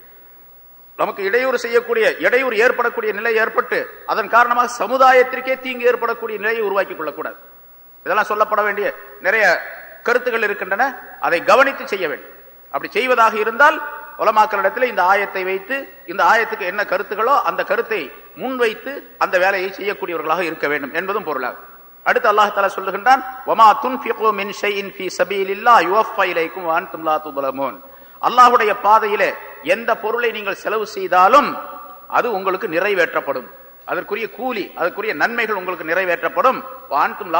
S1: நமக்கு இடையூறு செய்யக்கூடிய இடையூறு ஏற்படக்கூடிய நிலை ஏற்பட்டு அதன் காரணமாக சமுதாயத்திற்கே தீங்கு ஏற்படக்கூடிய நிலையை உருவாக்கி கொள்ளக்கூடாது. இதெல்லாம் சொல்லப்பட வேண்டிய நிறைய கருத்துக்கள் இருக்கின்றன. அதை கவனித்து செய்ய வேண்டும். அப்படி செய்வதாக இருந்தால் உலமாக்களிடத்தில் இந்த ஆயத்தை வைத்து இந்த ஆயத்துக்கு என்ன கருத்துகளோ அந்த கருத்தை முன்வைத்து அந்த வேலையை செய்யக்கூடியவர்களாக இருக்க வேண்டும் என்பதும் பொருளாகும். அடுத்து அல்லாஹ் தஆலா சொல்லுகின்றான் அல்லாஹுடைய துன்ஃபிகு பாதையிலே எந்த பொருளை நீங்கள் செலவு செய்தாலும் அது உங்களுக்கு நிறைவேற்றப்படும். அதற்குரிய கூலி அதற்குரிய நன்மைகள் உங்களுக்கு நிறைவேற்றப்படும். வ அன்தும்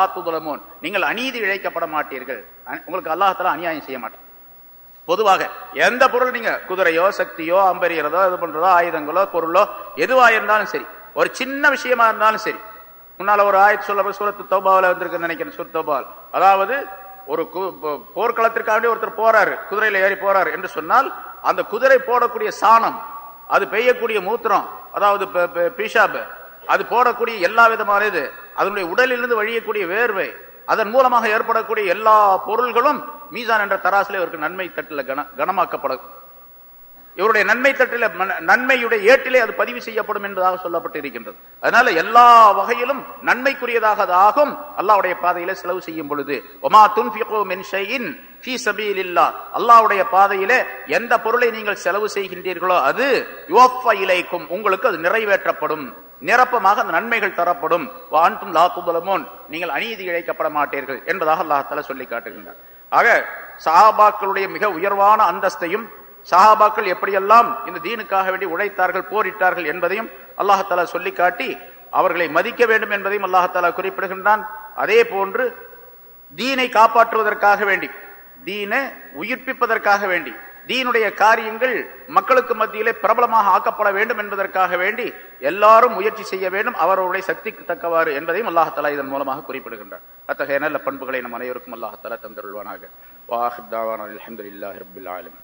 S1: நீங்கள் அநீதி இழைக்கப்பட மாட்டீர்கள். உங்களுக்கு அல்லாஹ் அநியாயம் செய்ய மாட்டேன். பொதுவாக எந்த பொருள் நீங்க குதிரையோ சக்தியோ அம்பெரியறதோ இது பண்றதோ ஆயுதங்களோ பொருளோ எதுவா இருந்தாலும் சரி ஒரு சின்ன விஷயமா இருந்தாலும் சரி முன்னால ஒரு ஆயத்து சொல்ல சூரத்து தௌபாவில் வந்திருக்குன்னு நினைக்கிறேன் சூரத் தௌபாவில் அதாவது ஒரு கு- போ- போர்க்களத்திற்காக ஒருத்தர் போறாரு குதிரையில ஏறி போறாரு என்று சொன்னால் அந்த குதிரை போடக்கூடிய சாணம் அது பெய்யக்கூடிய மூத்திரம் அதாவது ப- அது போடக்கூடிய எல்லா விதமான இது அதனுடைய உடலிலிருந்து வழியக்கூடிய வேர்வை அதன் மூலமாக ஏற்படக்கூடிய எல்லா பொருள்களும் மீசான் என்ற தராசிலே அவருக்கு நன்மை தட்டில் கன கனமாக்கப்படும் இவருடைய நன்மை தட்டில நன்மையுடைய ஏட்டிலே அது பதிவு செய்யப்படும் என்பதாக சொல்லப்பட்டு இருக்கின்றது அதனால எல்லா வகையிலும் நன்மைக்குரியதாக அது ஆகும். அல்லாஹ்வுடைய பாதையில செலவு செய்யும் பொழுது ஒமா துன்பின் அல்லாவுடைய அல்லாஹ்வுடைய பாதையிலே எந்த பொருளை நீங்கள் செலவு செய்கின்றீர்களோ அது யுவஃபா இலைக்கும் உங்களுக்கு அது நிறைவேற்றப்படும். நிரப்பமாக அந்த நன்மைகள் தரப்படும். வான்தும் லாக்குபலமோன் நீங்கள் அநீதி இழைக்கப்பட மாட்டீர்கள் என்பதாக அல்லாஹ் சொல்லி காட்டுகின்றார் ஆக சாபாக்களுடைய மிக உயர்வான அந்தஸ்தையும் சஹாபாக்கள் எப்படியெல்லாம் இந்த தீனுக்காக வேண்டி உழைத்தார்கள் போரிட்டார்கள் என்பதையும் அல்லாஹாலா சொல்லி காட்டி அவர்களை மதிக்க வேண்டும் என்பதையும் அல்லாஹாலா குறிப்பிடுகின்றான். அதே போன்று தீனை காப்பாற்றுவதற்காக வேண்டி தீனை உயிர்ப்பிப்பதற்காக வேண்டி தீனுடைய காரியங்கள் மக்களுக்கு மத்தியிலே பிரபலமாக ஆக்கப்பட வேண்டும் என்பதற்காக வேண்டி எல்லாரும் முயற்சி செய்ய வேண்டும் அவர்களுடைய சக்திக்கு தக்கவாறு என்பதையும் அல்லாஹாலா இதன் மூலமாக குறிப்பிடுகின்றார் அத்தகைய நல்ல பண்புகளை நம் அனைவருக்கும் அல்லாஹாலா தந்தருள்வானாக. வாஹிதாவான அல்ஹம்துலில்லாஹி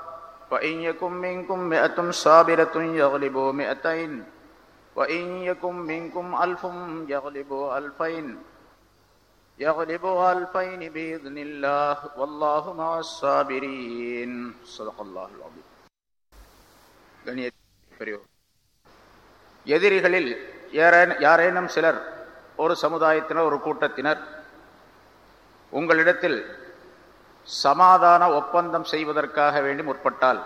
S1: وإن يكن منكم مئة صابرة يغلبوا مئتين وإن يكن منكم ألف يغلبوا ألفين يغلبوا ألفين بإذن الله والله مع الصابرين صدق الله العظيم கணிய பெரியோர் எதிரிகளில் யாரே- யாரேனும் சிலர் ஒரு சமுதாயத்தினர் ஒரு கூட்டத்தினர் உங்களிடத்தில் சமாதான ஒப்பந்தம் செய்வதற்காக வேண்டி முற்பட்டால்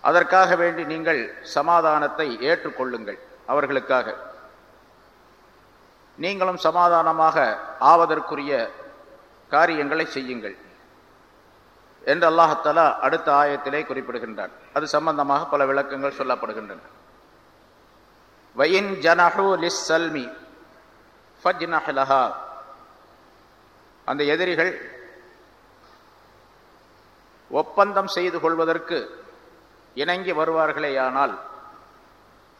S1: அதற்காக வேண்டி நீங்கள் சமாதானத்தை ஏற்றுக்கொள்ளுங்கள் அவர்களுக்காக. நீங்களும் சமாதானமாக ஆவதற்குரிய காரியங்களை செய்யுங்கள் என்று அல்லாஹத்தலா அடுத்த ஆயத்திலே குறிப்பிடுகின்றான். அது சம்பந்தமாக பல விளக்கங்கள் சொல்லப்படுகின்றன. வயின் ஜனஹு அந்த எதிரிகள் ஒப்பந்தம் செய்து கொள்வதற்கு இணங்கி வருவார்களேயானால்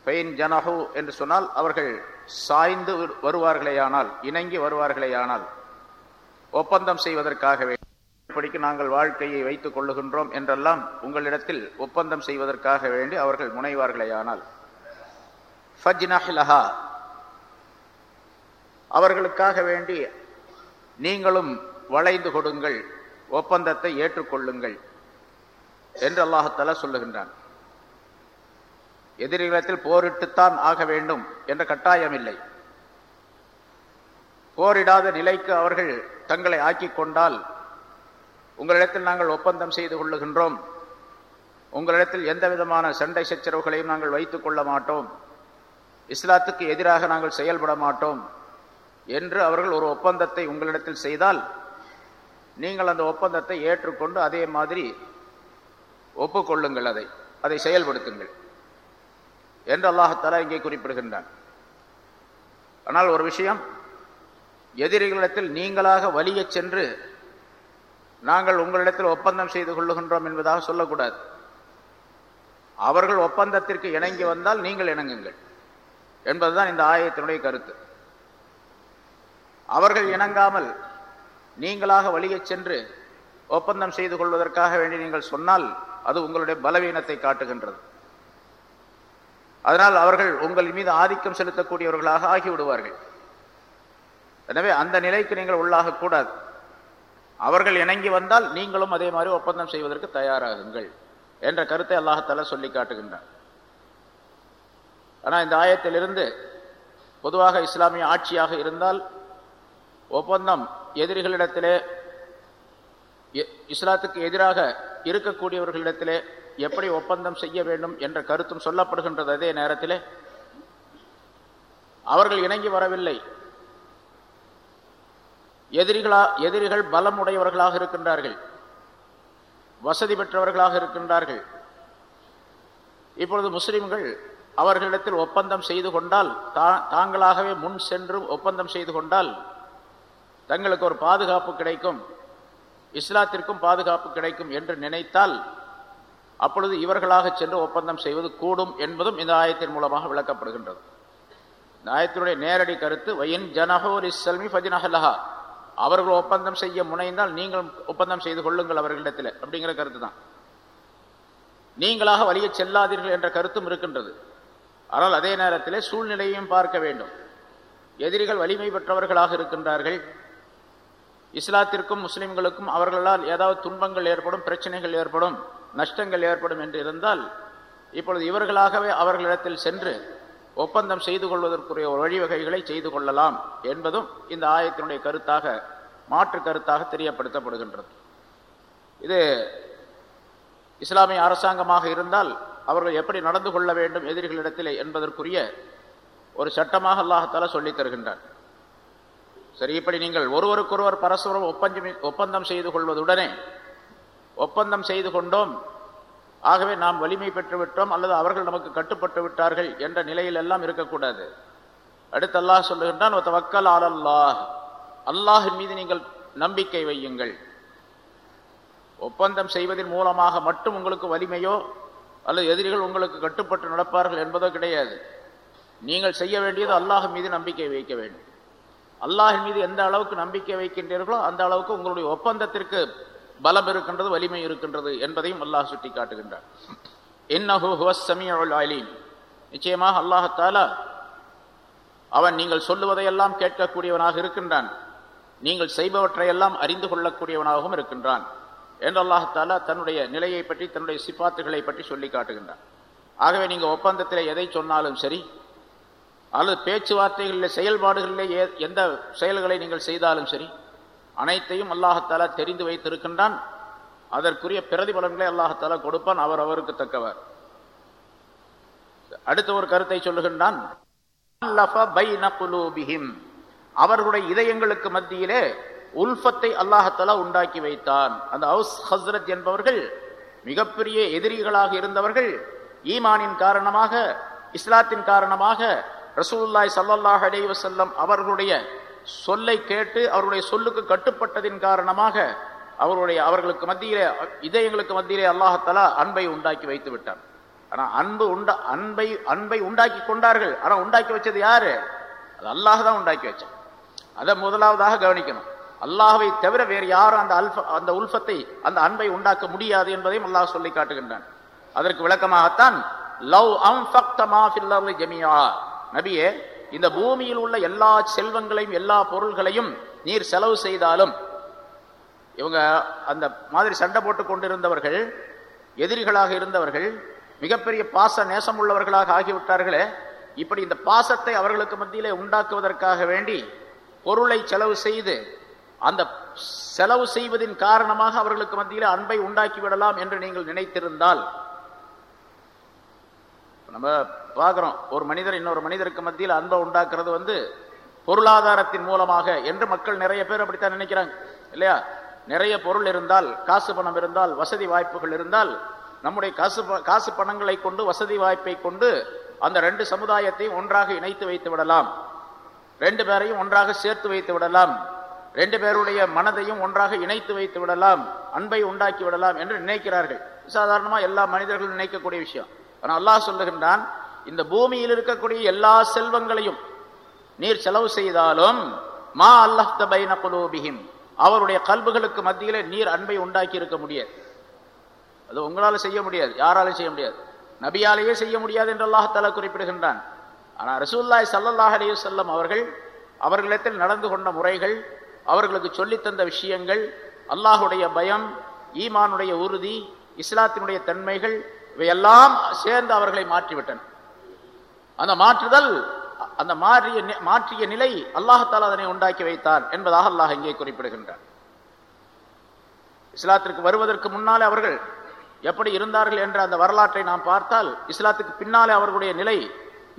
S1: பெயின் ஜனஹு என்று சொன்னால் அவர்கள் சாய்ந்து வருவார்களேயானால் இணங்கி வருவார்களேயானால் ஒப்பந்தம் செய்வதற்காகவே இப்படிக்கு நாங்கள் வாழ்க்கையை வைத்துக் கொள்ளுகின்றோம் என்றெல்லாம் உங்களிடத்தில் ஒப்பந்தம் செய்வதற்காக வேண்டி அவர்கள் முனைவார்களேயானால் ஃபஜ்னஹ் அவர்களுக்காக வேண்டி நீங்களும் வளைந்து கொடுங்கள் ஒப்பந்தத்தை ஏற்றுக்கொள்ளுங்கள் என்று அல்லாஹத்தாலா சொல்லுகின்றான். எதிரிகளத்தில் போரிட்டுத்தான் ஆக வேண்டும் என்ற கட்டாயம் இல்லை போரிடாத நிலைக்கு அவர்கள் தங்களை ஆக்கிக் கொண்டால் உங்களிடத்தில் நாங்கள் ஒப்பந்தம் செய்து கொள்ளுகின்றோம். உங்களிடத்தில் எந்த விதமான சண்டை சச்சரவுகளையும் நாங்கள் வைத்துக் கொள்ள மாட்டோம். இஸ்லாத்துக்கு எதிராக நாங்கள் செயல்பட மாட்டோம். என்று அவர்கள் ஒரு ஒப்பந்தத்தை உங்களிடத்தில் செய்தால் நீங்கள் அந்த ஒப்பந்தத்தை ஏற்றுக்கொண்டு அதே மாதிரி ஒப்புக்கொள்ளுங்கள் அதை அதை செயல்படுத்துங்கள் என்று அல்லாஹத்தாலா இங்கே குறிப்பிடுகின்றான். ஆனால் ஒரு விஷயம் எதிரிகளிடத்தில் நீங்களாக வலியச் சென்று நாங்கள் உங்களிடத்தில் ஒப்பந்தம் செய்து கொள்ளுகின்றோம் என்பதாக சொல்லக்கூடாது. அவர்கள் ஒப்பந்தத்திற்கு இணங்கி வந்தால் நீங்கள் இணங்குங்கள் என்பதுதான் இந்த ஆயத்தினுடைய கருத்து. அவர்கள் இணங்காமல் நீங்களாக வழியை சென்று ஒப்பந்தம் செய்து கொள்வதற்காக வேண்டி நீங்கள் சொன்னால் அது உங்களுடைய பலவீனத்தை காட்டுகின்றது. அதனால் அவர்கள் உங்கள் மீது ஆதிக்கம் செலுத்தக்கூடியவர்களாக ஆகிவிடுவார்கள். எனவே அந்த நிலைக்கு நீங்கள் உள்ளாகக்கூடாது அவர்கள் இணங்கி வந்தால் நீங்களும் அதே மாதிரி ஒப்பந்தம் செய்வதற்கு தயாராகுங்கள் என்ற கருத்தை அல்லாஹால சொல்லி காட்டுகின்றார் ஆனால் இந்த ஆயத்திலிருந்து பொதுவாக இஸ்லாமிய ஆட்சியாக இருந்தால் ஒப்பந்தம் எதிரிகளிடத்திலே இஸ்லாத்துக்கு எதிராக இருக்கக்கூடியவர்களிடத்திலே எப்படி ஒப்பந்தம் செய்ய வேண்டும் என்ற கருத்தும் சொல்லப்படுகின்றது அதே நேரத்திலே. அவர்கள் இணங்கி வரவில்லை. எதிரிகளா எதிரிகள் பலம் உடையவர்களாக இருக்கின்றார்கள். வசதி பெற்றவர்களாக இருக்கின்றார்கள். இப்பொழுது முஸ்லிம்கள் அவர்களிடத்தில் ஒப்பந்தம் செய்து கொண்டால் தாங்களாகவே முன் சென்று ஒப்பந்தம் செய்து கொண்டால் தங்களுக்கு ஒரு பாதுகாப்பு கிடைக்கும். இஸ்லாத்திற்கும் பாதுகாப்பு கிடைக்கும் என்று நினைத்தால் அப்பொழுது இவர்களாக சென்று ஒப்பந்தம் செய்வது கூடும் என்பதும் இந்த ஆயத்தின் மூலமாக விளக்கப்படுகின்றது. இந்த ஆயத்தினுடைய நேரடி கருத்து வயின் ஜனஹோர் இஸ்லமி ஃபஜினஹலஹா அவர்கள் ஒப்பந்தம் செய்ய முனைந்தால் நீங்கள் ஒப்பந்தம் செய்து கொள்ளுங்கள் அவர்களிடத்தில் அப்படிங்கிற கருத்து தான். நீங்களாக வழிய செல்லாதீர்கள் என்ற கருத்தும் இருக்கின்றது. ஆனால் அதே நேரத்திலே சூழ்நிலையையும் பார்க்க வேண்டும். எதிரிகள் வலிமை பெற்றவர்களாக இருக்கின்றார்கள். இஸ்லாத்திற்கும் முஸ்லிம்களுக்கும் அவர்களால் ஏதாவது துன்பங்கள் ஏற்படும் பிரச்சனைகள் ஏற்படும் நஷ்டங்கள் ஏற்படும் என்று இருந்தால் இப்பொழுது இவர்களாகவே அவர்களிடத்தில் சென்று ஒப்பந்தம் செய்து கொள்வதற்குரிய வழிவகைகளை செய்து கொள்ளலாம் என்பதும் இந்த ஆயத்தினுடைய கருத்தாக மாற்று கருத்தாக தெரியப்படுத்தப்படுகின்றது. இது இஸ்லாமிய அரசாங்கமாக இருந்தால் அவர்கள் எப்படி நடந்து கொள்ள வேண்டும் எதிரிகளிடத்திலே என்பதற்குரிய ஒரு சட்டமாக அல்லாஹால சொல்லித் தருகின்றார் சரி இப்படி நீங்கள் ஒருவருக்கொருவர் பரஸ்பரம் ஒப்பந்தம் ஒப்பந்தம் செய்து கொள்வதுடனே ஒப்பந்தம் செய்து கொண்டோம். ஆகவே நாம் வலிமை பெற்று விட்டோம் அல்லது அவர்கள் நமக்கு கட்டுப்பட்டு விட்டார்கள் என்ற நிலையில் எல்லாம் இருக்கக்கூடாது. அடுத்து அல்லாஹ் சொல்லுகின்றான் வக்கல் அல்லாஹ். அல்லாஹின் மீது நீங்கள் நம்பிக்கை வையுங்கள். ஒப்பந்தம் செய்வதன் மூலமாக மட்டும் உங்களுக்கு வலிமையோ அல்லது எதிரிகள் உங்களுக்கு கட்டுப்பட்டு நடப்பார்கள் என்பதோ கிடையாது. நீங்கள் செய்ய வேண்டியது அல்லாஹ் மீது நம்பிக்கை வைக்க வேண்டும். அல்லாஹின் மீது எந்த அளவுக்கு நம்பிக்கை வைக்கின்றீர்களோ அந்த அளவுக்கு உங்களுடைய ஒப்பந்தத்திற்கு பலம் இருக்கின்றது வலிமை இருக்கின்றது என்பதையும் அல்லாஹ் சுட்டி காட்டுகின்றார் அலீம். நிச்சயமாக அல்லாஹாலா அவன் நீங்கள் சொல்லுவதையெல்லாம் கேட்கக்கூடியவனாக இருக்கின்றான். நீங்கள் செய்பவற்றையெல்லாம் அறிந்து கொள்ளக்கூடியவனாகவும் இருக்கின்றான் என்று அல்லாஹாலா தன்னுடைய நிலையை பற்றி தன்னுடைய சிப்பாத்துகளை பற்றி சொல்லி காட்டுகின்றான் ஆகவே நீங்கள் ஒப்பந்தத்தில் எதை சொன்னாலும் சரி அல்லது பேச்சுவார்த்தைகளில் செயல்பாடுகளிலே எந்த செயல்களை நீங்கள் செய்தாலும் சரி அனைத்தையும் அல்லாஹத்தாலா தெரிந்து வைத்திருக்கின்றான். அதற்குரிய பிரதிபலன்களை அல்லாஹத்தாலா கொடுப்பான் அவர் அவருக்கு தக்கவர். அடுத்த ஒரு கருத்தை சொல்லுகின்றான். அவர்களுடைய இதயங்களுக்கு மத்தியிலே உல்ஃபத்தை அல்லாஹத்தாலா உண்டாக்கி வைத்தான். அந்த ஹவுஸ் ஹஸ்ரத் என்பவர்கள் மிகப்பெரிய எதிரிகளாக இருந்தவர்கள் ஈமானின் காரணமாக இஸ்லாத்தின் காரணமாக ரசூல்லாய் சல்லாஹ் அலி வசல்லம் அவர்களுடைய சொல்லை கேட்டு அவருடைய சொல்லுக்கு கட்டுப்பட்டதின் காரணமாக அவருடைய அவர்களுக்கு மத்தியிலே இதயங்களுக்கு மத்தியிலே அல்லாஹத்தலா அன்பை உண்டாக்கி வைத்து விட்டான் ஆனால் அன்பு உண்டா அன்பை அன்பை உண்டாக்கி கொண்டார்கள். ஆனால் உண்டாக்கி வச்சது யாரு? அது அல்லாஹ் தான் உண்டாக்கி வச்சான் அதை முதலாவதாக கவனிக்கணும். அல்லாஹவை தவிர வேறு யாரும் அந்த அல்ஃப அந்த உல்ஃபத்தை அந்த அன்பை உண்டாக்க முடியாது என்பதையும் அல்லாஹ் சொல்லி காட்டுகின்றான். அதற்கு விளக்கமாகத்தான் லவ் அம் ஜமியா நபியே இந்த பூமியில் உள்ள எல்லா செல்வங்களையும் எல்லா பொருள்களையும் நீர் செலவு செய்தாலும் இவங்க அந்த மாதிரி சண்டை போட்டு கொண்டிருந்தவர்கள் எதிரிகளாக இருந்தவர்கள் மிகப்பெரிய பாச நேசம் உள்ளவர்களாக ஆகிவிட்டார்களே இப்படி இந்த பாசத்தை அவர்களுக்கு மத்தியிலே உண்டாக்குவதற்காக வேண்டி பொருளை செலவு செய்து அந்த செலவு செய்வதின் காரணமாக அவர்களுக்கு மத்தியில் அன்பை உண்டாக்கி விடலாம் என்று நீங்கள் நினைத்திருந்தால் நம்ம பார்க்குறோம் ஒரு மனிதர் இன்னொரு மனிதருக்கு மத்தியில் அன்பை உண்டாக்குறது வந்து பொருளாதாரத்தின் மூலமாக என்று மக்கள் நிறைய பேர் அப்படித்தான் நினைக்கிறாங்க இல்லையா? நிறைய பொருள் இருந்தால் காசு பணம் இருந்தால் வசதி வாய்ப்புகள் இருந்தால் நம்முடைய காசு காசு பணங்களை கொண்டு வசதி வாய்ப்பை கொண்டு அந்த ரெண்டு சமுதாயத்தையும் ஒன்றாக இணைத்து வைத்து விடலாம். ரெண்டு பேரையும் ஒன்றாக சேர்த்து வைத்து விடலாம். ரெண்டு பேருடைய மனதையும் ஒன்றாக இணைத்து வைத்து விடலாம். அன்பை உண்டாக்கி விடலாம் என்று நினைக்கிறார்கள். சாதாரணமாக எல்லா மனிதர்களும் நினைக்கக்கூடிய விஷயம். ஆனா அல்லாஹ் சொல்லுகின்றான் இந்த பூமியில் இருக்கக்கூடிய எல்லா செல்வங்களையும் நீர் செலவு செய்தாலும் மா அல்லாஹ் பைன குலூபிஹிம் அவருடைய கல்புகளுக்கு மத்தியிலே நீர் அன்பை உண்டாக்கி இருக்க முடியாது. அது உங்களால செய்ய முடியாது யாராலும் செய்ய முடியாது. நபியாலேயே செய்ய முடியாது என்று அல்லாஹால குறிப்பிடுகின்றான். ஆனால் ரசூல்லாய் சல்லல்லாஹ் அலைஹி வஸல்லம் அவர்கள் அவர்களிடத்தில் நடந்து கொண்ட முறைகள் அவர்களுக்கு சொல்லித் தந்த விஷயங்கள் அல்லாஹுடைய பயம் ஈமானுடைய உறுதி இஸ்லாத்தினுடைய தன்மைகள் இவையெல்லாம் சேர்ந்து அவர்களை மாற்றிவிட்டன. அந்த மாற்றுதல் அந்த மாறிய மாற்றிய நிலை அல்லாஹால அதனை உண்டாக்கி வைத்தான் என்பதாக அல்லாஹ் இங்கே குறிப்பிடுகின்றான். இஸ்லாத்திற்கு வருவதற்கு முன்னாலே அவர்கள் எப்படி இருந்தார்கள் என்ற அந்த வரலாற்றை நாம் பார்த்தால் இஸ்லாத்துக்கு பின்னாலே அவர்களுடைய நிலை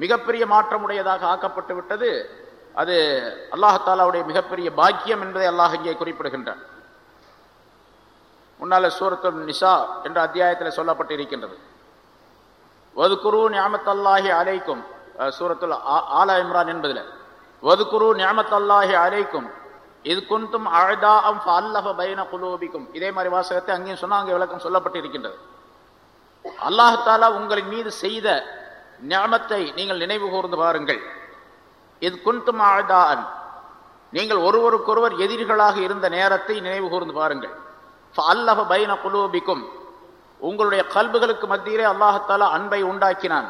S1: மிகப்பெரிய மாற்றமுடையதாக ஆக்கப்பட்டு விட்டது அது அல்லாஹாலாவுடைய மிகப்பெரிய பாக்கியம் என்பதை அல்லாஹ் இங்கே குறிப்பிடுகின்றான். முன்னால சூரத்துல் நிசா என்ற அத்தியாயத்தில் சொல்லப்பட்டு இருக்கின்றது வதுகுரு நியாமத்தல்லாஹி அலைக்கும் அஹ், சூரத்துல் ஆ- இம்ரான் என்பதில். வதுகுரு நியாமத்தல்லாஹி அலைக்கும் இது குந்தும் அழதாம் அல்லஹ பைன குலூபிக்கும். இதே மாதிரி வாசகத்தை அங்கேயும் சொன்னால் அங்கே விளக்கம் சொல்லப்பட்டு இருக்கின்றது அல்லாஹ் தாலா உங்களின் மீது செய்த ஞாமத்தை நீங்கள் நினைவு கூர்ந்து பாருங்கள். இது குந்தும் அழதான் நீங்கள் ஒருவருக்கொருவர் எதிரிகளாக இருந்த நேரத்தை நினைவு கூர்ந்து பாருங்கள். அல்லஹ பைன குலூபிக்கும் உங்களுடைய கல்புகளுக்கு மத்தியிலே அல்லாஹத்தாலா அன்பை உண்டாக்கினான்.